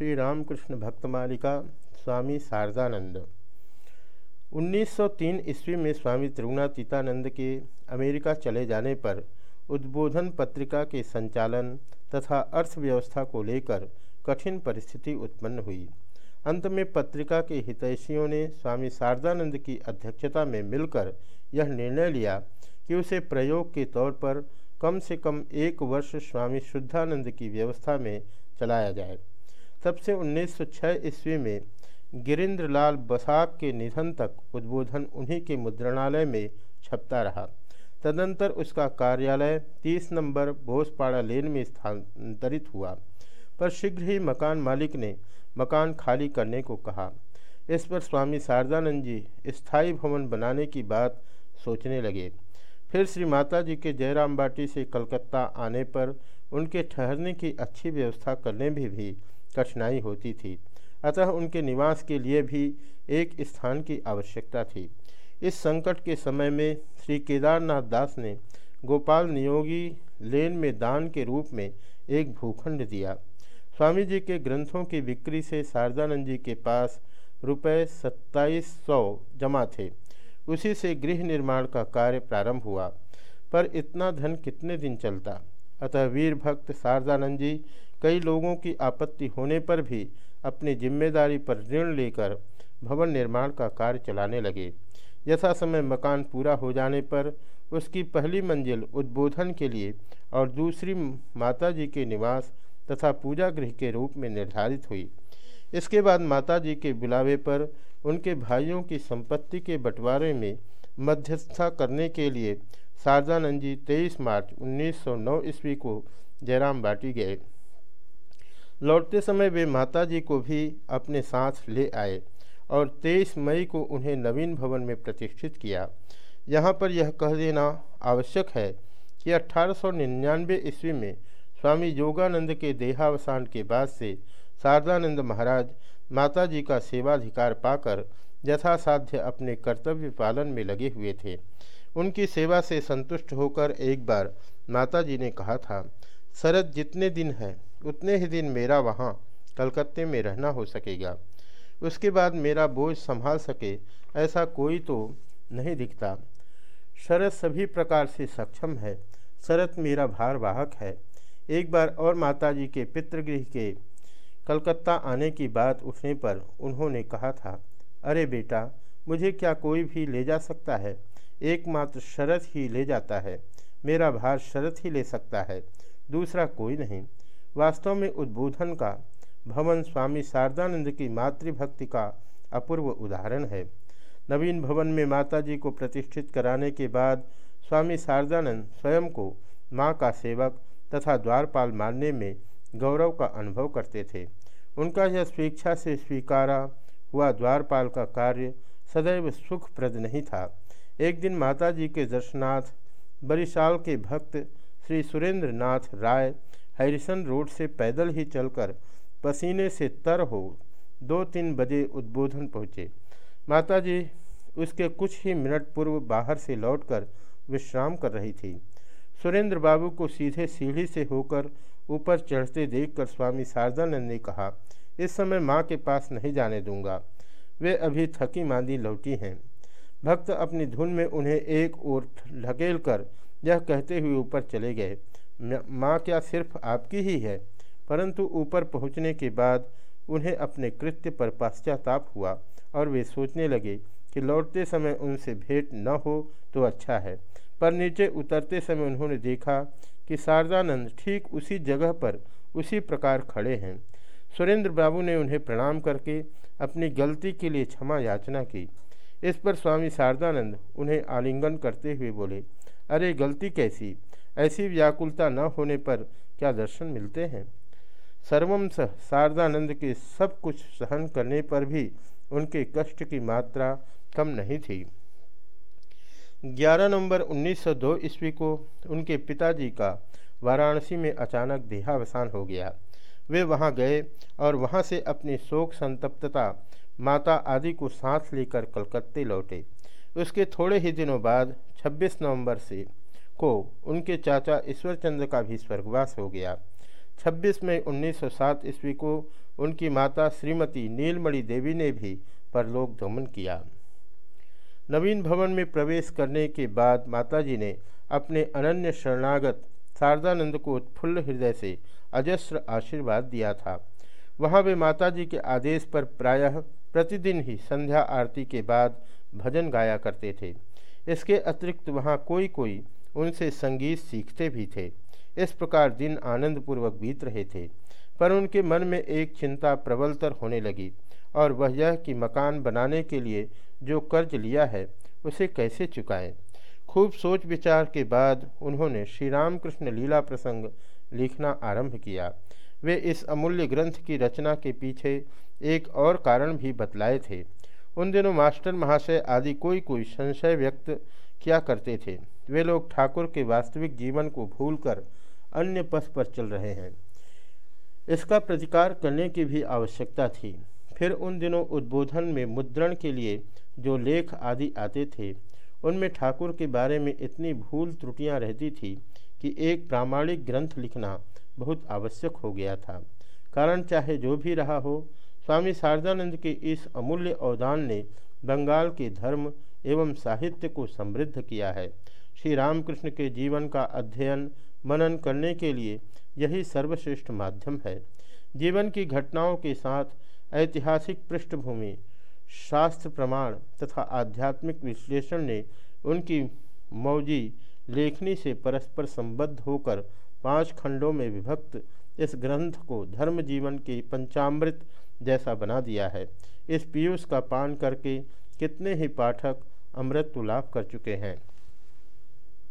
श्री रामकृष्ण भक्तमालिका स्वामी शारदानंद। 1903 ईस्वी में स्वामी त्रिगुणातीतानंद के अमेरिका चले जाने पर उद्बोधन पत्रिका के संचालन तथा अर्थव्यवस्था को लेकर कठिन परिस्थिति उत्पन्न हुई। अंत में पत्रिका के हितैषियों ने स्वामी शारदानंद की अध्यक्षता में मिलकर यह निर्णय लिया कि उसे प्रयोग के तौर पर कम से कम एक वर्ष स्वामी शुद्धानंद की व्यवस्था में चलाया जाए। तब से 1906 ईस्वी में गिरीन्द्र लाल बसाक के निधन तक उद्बोधन उन्हीं के मुद्रणालय में छपता रहा। तदंतर उसका कार्यालय 30 नंबर बोसपाड़ा लेन में स्थानांतरित हुआ, पर शीघ्र ही मकान मालिक ने मकान खाली करने को कहा। इस पर स्वामी शारदानंद जी स्थायी भवन बनाने की बात सोचने लगे। फिर श्री माता जी के जयराम बाटी से कलकत्ता आने पर उनके ठहरने की अच्छी व्यवस्था करने में भी कठिनाई होती थी। अतः उनके निवास के लिए भी एक स्थान की आवश्यकता थी। इस संकट के समय में श्री केदारनाथ दास ने गोपाल नियोगी लेन में दान के रूप में एक भूखंड दिया। स्वामी जी के ग्रंथों की बिक्री से शारदानंद जी के पास रुपये सत्ताईस सौ जमा थे। उसी से गृह निर्माण का कार्य प्रारंभ हुआ। पर इतना धन कितने दिन चलता? अतः वीर भक्त शारदानंद जी कई लोगों की आपत्ति होने पर भी अपनी ज़िम्मेदारी पर ऋण लेकर भवन निर्माण का कार्य चलाने लगे। यथा समय मकान पूरा हो जाने पर उसकी पहली मंजिल उद्बोधन के लिए और दूसरी माता जी के निवास तथा पूजा गृह के रूप में निर्धारित हुई। इसके बाद माता जी के बुलावे पर उनके भाइयों की संपत्ति के बंटवारे में मध्यस्थता करने के लिए शारदानंद जी 23 मार्च 1909 ईस्वी को जयराम बाटी गए। लौटते समय वे माता जी को भी अपने साथ ले आए और 23 मई को उन्हें नवीन भवन में प्रतिष्ठित किया। यहाँ पर यह कह देना आवश्यक है कि अठारह ईस्वी में स्वामी योगानंद के देहावसान के बाद से शारदानंद महाराज माता जी का सेवाधिकार पाकर यथासाध्य अपने कर्तव्य पालन में लगे हुए थे। उनकी सेवा से संतुष्ट होकर एक बार माता जी ने कहा था, शरद जितने दिन है उतने ही दिन मेरा वहाँ, कलकत्ते में रहना हो सकेगा। उसके बाद मेरा बोझ संभाल सके, ऐसा कोई तो नहीं दिखता। शरद सभी प्रकार से सक्षम है। शरद मेरा भार वाहक है। एक बार और माताजी के पितृगृह के कलकत्ता आने की बात उठने पर उन्होंने कहा था, अरे बेटा, मुझे क्या कोई भी ले जा सकता है? एकमात्र शरद ही ले जाता है। मेरा भार शरद ही ले सकता है। दूसरा कोई नहीं। वास्तव में उद्बोधन का, भवन स्वामी शारदानंद की मातृभक्ति का अपूर्व उदाहरण है। नवीन भवन में माता जी को प्रतिष्ठित कराने के बाद स्वामी शारदानंद स्वयं को माँ का सेवक तथा द्वारपाल मानने में गौरव का अनुभव करते थे। उनका यह स्वेच्छा से स्वीकारा हुआ द्वारपाल का कार्य सदैव सुखप्रद नहीं था। एक दिन माता जी के दर्शनाथ बरिशाल के भक्त श्री सुरेंद्र नाथ राय हैरिसन रोड से पैदल ही चलकर पसीने से तर हो दो तीन बजे उद्बोधन पहुँचे। माताजी, उसके कुछ ही मिनट पूर्व बाहर से लौटकर विश्राम कर रही थी। सुरेंद्र बाबू को सीधे सीढ़ी से होकर ऊपर चढ़ते देखकर स्वामी शारदानंद ने कहा, इस समय माँ के पास नहीं जाने दूँगा। वे अभी थकी मांदी लौटी हैं। भक्त अपनी धुन में उन्हें एक ओर ढकेल कर यह कहते हुए ऊपर चले गए। माँ क्या सिर्फ़ आपकी ही है, परंतु ऊपर पहुँचने के बाद उन्हें अपने कृत्य पर पश्चाताप हुआ और वे सोचने लगे कि लौटते समय उनसे भेंट न हो तो अच्छा है। पर नीचे उतरते समय उन्होंने देखा कि शारदानंद ठीक उसी जगह पर उसी प्रकार खड़े हैं। सुरेंद्र बाबू ने उन्हें प्रणाम करके अपनी गलती के लिए क्षमा याचना की। इस पर स्वामी शारदानंद उन्हें आलिंगन करते हुए बोले, अरे गलती कैसी? ऐसी व्याकुलता न होने पर क्या दर्शन मिलते हैं? सर्वम सह शारदानंद के सब कुछ सहन करने पर भी उनके कष्ट की मात्रा कम नहीं थी। 11 नवंबर 1902 ईस्वी को उनके पिताजी का वाराणसी में अचानक देहावसान हो गया। वे वहाँ गए और वहाँ से अपनी शोक संतप्तता, माता आदि को साथ लेकर कलकत्ते लौटे। उसके थोड़े ही दिनों बाद 26 नवंबर से को उनके चाचा ईश्वर चंद्र का भी स्वर्गवास हो गया। 26 मई 1907 ईस्वी को उनकी माता श्रीमती नीलमणि देवी ने भी परलोक गमन किया। नवीन भवन में प्रवेश करने के बाद माताजी ने अपने अनन्य शरणागत शारदानंद को उत्फुल्ल हृदय से अजस्र आशीर्वाद दिया था। वहाँ वे माताजी के आदेश पर प्रायः प्रतिदिन ही संध्या आरती के बाद भजन गाया करते थे। इसके अतिरिक्त वहाँ कोई कोई उनसे संगीत सीखते भी थे। इस प्रकार दिन आनंदपूर्वक बीत रहे थे, पर उनके मन में एक चिंता प्रबलतर होने लगी, और वह यह कि मकान बनाने के लिए जो कर्ज लिया है, उसे कैसे चुकाएँ। खूब सोच विचार के बाद उन्होंने श्री रामकृष्ण लीला प्रसंग लिखना आरंभ किया। वे इस अमूल्य ग्रंथ की रचना के पीछे एक और कारण भी बतलाए थे। उन दिनों मास्टर महाशय आदि कोई कोई संशय व्यक्त किया करते थे। वे लोग ठाकुर के वास्तविक जीवन को भूलकर अन्य पथ पर चल रहे हैं। इसका प्रतिकार करने की भी आवश्यकता थी। फिर उन दिनों उद्बोधन में मुद्रण के लिए जो लेख आदि आते थे, उनमें ठाकुर के बारे में इतनी भूल त्रुटियाँ रहती थी कि एक प्रामाणिक ग्रंथ लिखना बहुत आवश्यक हो गया था। कारण चाहे जो भी रहा हो, स्वामी शारदानंद के इस अमूल्य अवदान ने बंगाल के धर्म एवं साहित्य को समृद्ध किया है। श्री रामकृष्ण के जीवन का अध्ययन, मनन करने के लिए यही सर्वश्रेष्ठ माध्यम है। जीवन की घटनाओं के साथ ऐतिहासिक पृष्ठभूमि, शास्त्र प्रमाण तथा आध्यात्मिक विश्लेषण ने उनकी मौजी लेखनी से परस्पर संबद्ध होकर पाँच खंडों में विभक्त इस ग्रंथ को धर्म जीवन के पंचामृत जैसा बना दिया है। इस पीयूष का पान करके कितने ही पाठक अमृत तो लाभ कर चुके हैं।